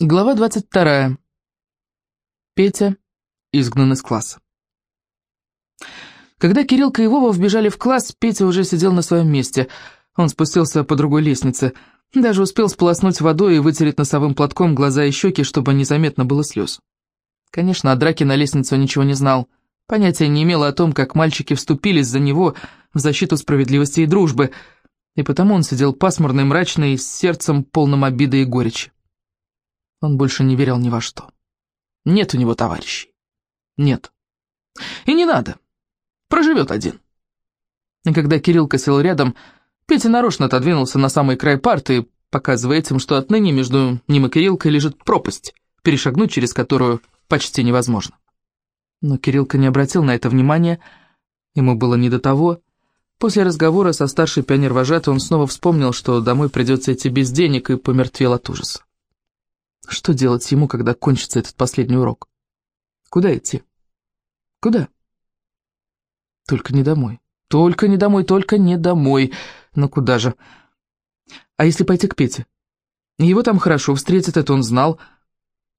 Глава 22. Петя изгнан из класса. Когда Кириллка и Вова вбежали в класс, Петя уже сидел на своем месте. Он спустился по другой лестнице. Даже успел сполоснуть водой и вытереть носовым платком глаза и щеки, чтобы незаметно было слез. Конечно, о драке на лестнице он ничего не знал. Понятия не имел о том, как мальчики вступились за него в защиту справедливости и дружбы, и потому он сидел пасмурный, мрачный, с сердцем полным обиды и горечи. Он больше не верил ни во что. Нет у него товарищей. Нет. И не надо. Проживет один. И когда Кирилл сел рядом, Петя нарочно отодвинулся на самый край парты, показывая этим, что отныне между ним и Кириллкой лежит пропасть, перешагнуть через которую почти невозможно. Но Кириллка не обратил на это внимания, ему было не до того. После разговора со старшей пионер-вожатой он снова вспомнил, что домой придется идти без денег, и помертвел от ужаса. Что делать ему, когда кончится этот последний урок? Куда идти? Куда? Только не домой. Только не домой, только не домой. Но куда же? А если пойти к Пете? Его там хорошо встретят, это он знал.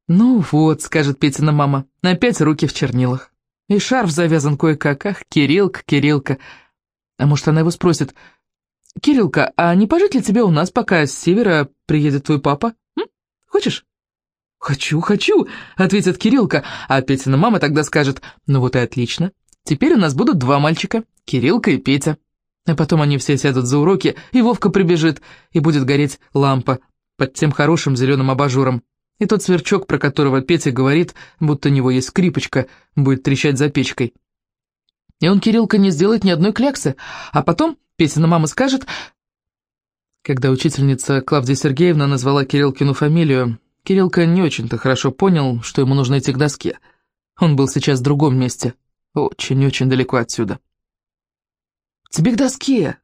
Ну вот, скажет Петина мама, опять руки в чернилах. И шарф завязан кое-как. Ах, Кириллка, Кириллка. А может, она его спросит, «Кириллка, а не пожить ли тебе у нас, пока с севера приедет твой папа? М? Хочешь?» «Хочу, хочу», — ответит Кириллка, а Петина мама тогда скажет, «Ну вот и отлично, теперь у нас будут два мальчика, Кириллка и Петя». А потом они все сядут за уроки, и Вовка прибежит, и будет гореть лампа под тем хорошим зеленым абажуром. И тот сверчок, про которого Петя говорит, будто у него есть скрипочка, будет трещать за печкой. И он, Кириллка, не сделает ни одной кляксы, а потом Петина мама скажет... Когда учительница Клавдия Сергеевна назвала Кириллкину фамилию, Кириллка не очень-то хорошо понял, что ему нужно идти к доске. Он был сейчас в другом месте, очень-очень далеко отсюда. «Тебе к доске!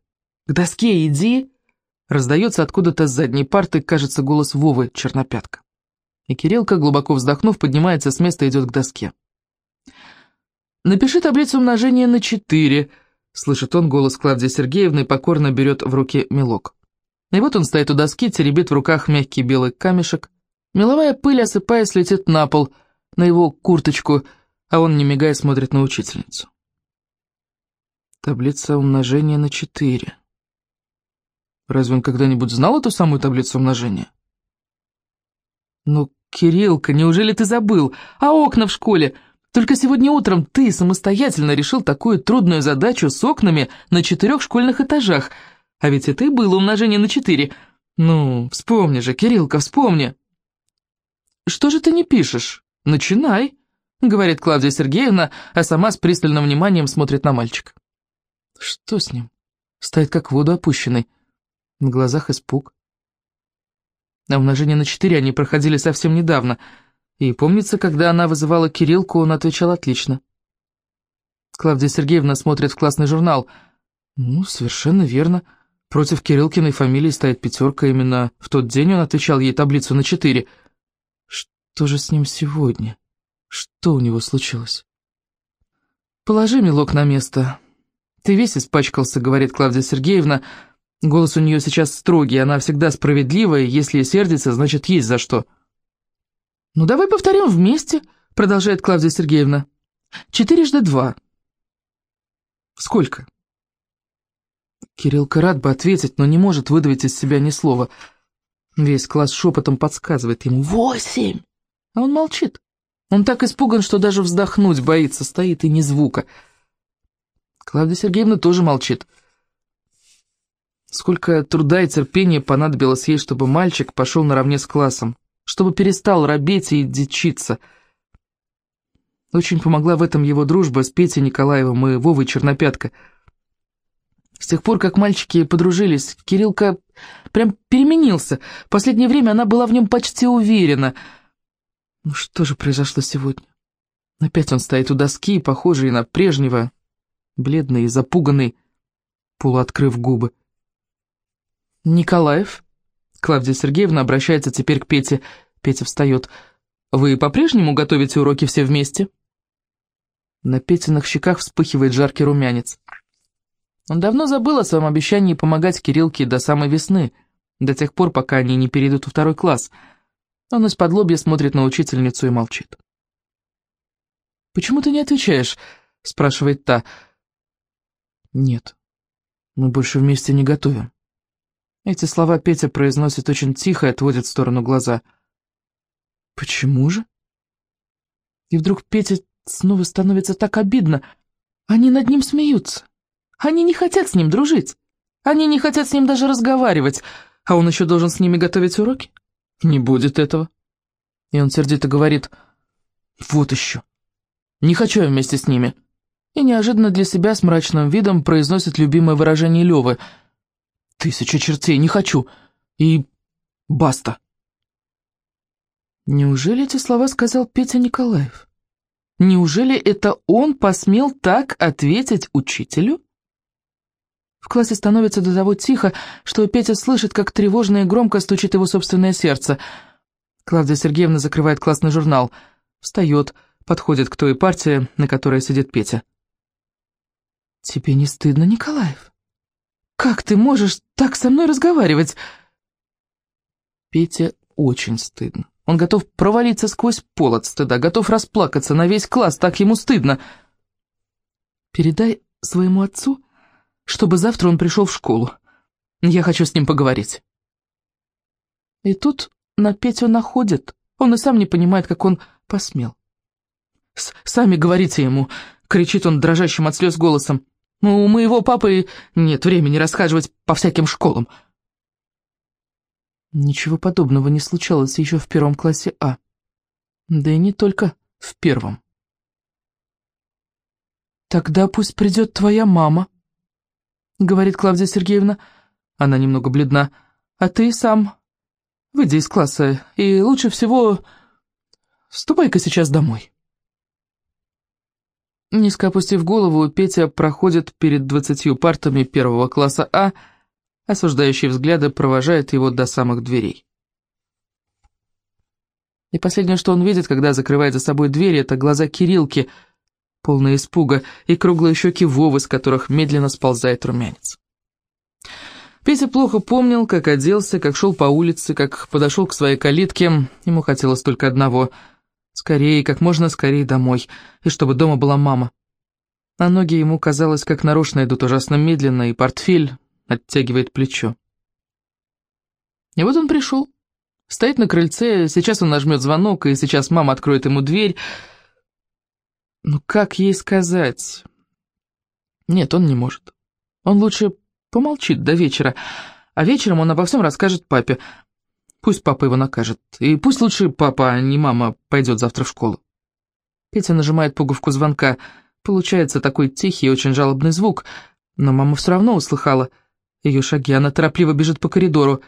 К доске иди!» Раздается откуда-то с задней парты, кажется, голос Вовы Чернопятка. И Кириллка, глубоко вздохнув, поднимается с места и идет к доске. «Напиши таблицу умножения на четыре», — слышит он голос Клавдии Сергеевны и покорно берет в руки мелок. И вот он стоит у доски, теребит в руках мягкий белый камешек, Меловая пыль, осыпаясь, летит на пол, на его курточку, а он, не мигая, смотрит на учительницу. Таблица умножения на четыре. Разве он когда-нибудь знал эту самую таблицу умножения? Ну, Кириллка, неужели ты забыл? А окна в школе? Только сегодня утром ты самостоятельно решил такую трудную задачу с окнами на четырех школьных этажах. А ведь это и было умножение на четыре. Ну, вспомни же, Кириллка, вспомни. «Что же ты не пишешь? Начинай», — говорит Клавдия Сергеевна, а сама с пристальным вниманием смотрит на мальчика. Что с ним? Стоит как в воду опущенный. В глазах испуг. На умножение на четыре они проходили совсем недавно, и помнится, когда она вызывала Кириллку, он отвечал отлично. Клавдия Сергеевна смотрит в классный журнал. Ну, совершенно верно. Против Кириллкиной фамилии стоит пятерка, именно в тот день он отвечал ей таблицу на четыре — что же с ним сегодня? Что у него случилось? «Положи мелок на место. Ты весь испачкался», — говорит Клавдия Сергеевна. Голос у нее сейчас строгий, она всегда справедливая, если сердится, значит, есть за что. «Ну, давай повторим вместе», — продолжает Клавдия Сергеевна. «Четырежды два». «Сколько?» Кириллка рад бы ответить, но не может выдавить из себя ни слова. Весь класс шепотом подсказывает ему «Восемь!» А он молчит. Он так испуган, что даже вздохнуть боится, стоит и ни звука. Клавдия Сергеевна тоже молчит. Сколько труда и терпения понадобилось ей, чтобы мальчик пошел наравне с классом, чтобы перестал робеть и дичиться. Очень помогла в этом его дружба с Петей Николаевым и Вовой Чернопятко. С тех пор, как мальчики подружились, Кириллка прям переменился. В последнее время она была в нем почти уверена — ну что же произошло сегодня? Опять он стоит у доски, похожий на прежнего, бледный и запуганный, полуоткрыв губы. «Николаев?» Клавдия Сергеевна обращается теперь к Пете. Петя встает. «Вы по-прежнему готовите уроки все вместе?» На Петиных щеках вспыхивает жаркий румянец. Он давно забыл о своем обещании помогать Кириллке до самой весны, до тех пор, пока они не перейдут во второй класс — Он из-под лобья смотрит на учительницу и молчит. «Почему ты не отвечаешь?» — спрашивает та. «Нет, мы больше вместе не готовим». Эти слова Петя произносит очень тихо и отводит в сторону глаза. «Почему же?» И вдруг Петя снова становится так обидно. Они над ним смеются. Они не хотят с ним дружить. Они не хотят с ним даже разговаривать. А он еще должен с ними готовить уроки? Не будет этого. И он сердито говорит, вот еще. Не хочу я вместе с ними. И неожиданно для себя с мрачным видом произносит любимое выражение Левы. Тысяча чертей, не хочу. И баста. Неужели эти слова сказал Петя Николаев? Неужели это он посмел так ответить учителю? В классе становится до того тихо, что Петя слышит, как тревожно и громко стучит его собственное сердце. Клавдия Сергеевна закрывает классный журнал, встает, подходит к той партии, на которой сидит Петя. «Тебе не стыдно, Николаев? Как ты можешь так со мной разговаривать?» Пете очень стыдно. Он готов провалиться сквозь пол от стыда, готов расплакаться на весь класс, так ему стыдно. «Передай своему отцу, чтобы завтра он пришел в школу. Я хочу с ним поговорить». И тут на Петю находит. Он и сам не понимает, как он посмел. «Сами говорите ему», — кричит он дрожащим от слез голосом. «У моего папы нет времени расхаживать по всяким школам». Ничего подобного не случалось еще в первом классе А. Да и не только в первом. «Тогда пусть придет твоя мама», — говорит Клавдия Сергеевна. Она немного бледна. «А ты сам выйди из класса, и лучше всего ступай-ка сейчас домой». Низко опустив голову, Петя проходит перед двадцатью партами первого класса А, Осуждающие взгляды провожают его до самых дверей. И последнее, что он видит, когда закрывает за собой дверь, это глаза Кирилки, полные испуга, и круглые щеки Вовы, с которых медленно сползает румянец. Петя плохо помнил, как оделся, как шел по улице, как подошел к своей калитке. Ему хотелось только одного — скорее, как можно скорее домой, и чтобы дома была мама. А ноги ему, казалось, как нарочно идут ужасно медленно, и портфель, оттягивает плечо. И вот он пришел. Стоит на крыльце, сейчас он нажмет звонок, и сейчас мама откроет ему дверь. Ну как ей сказать? Нет, он не может. Он лучше помолчит до вечера, а вечером он обо всем расскажет папе. Пусть папа его накажет, и пусть лучше папа, а не мама, пойдет завтра в школу. Петя нажимает пуговку звонка. Получается такой тихий и очень жалобный звук, но мама все равно услыхала — ее шаги, она торопливо бежит по коридору.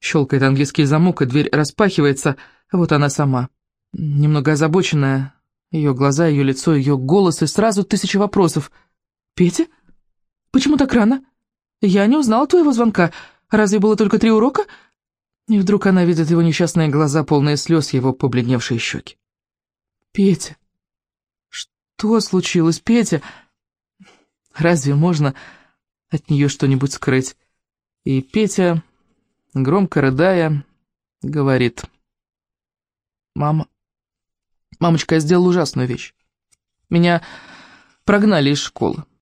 Щелкает английский замок, и дверь распахивается. Вот она сама. Немного озабоченная. Ее глаза, ее лицо, ее голос, и сразу тысячи вопросов. «Петя? Почему так рано? Я не узнала твоего звонка. Разве было только три урока?» И вдруг она видит его несчастные глаза, полные слез, его побледневшие щеки. «Петя! Что случилось, Петя? Разве можно...» от нее что-нибудь скрыть. И Петя, громко рыдая, говорит. «Мама, мамочка, я сделал ужасную вещь. Меня прогнали из школы.